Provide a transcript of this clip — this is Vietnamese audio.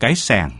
cái sàng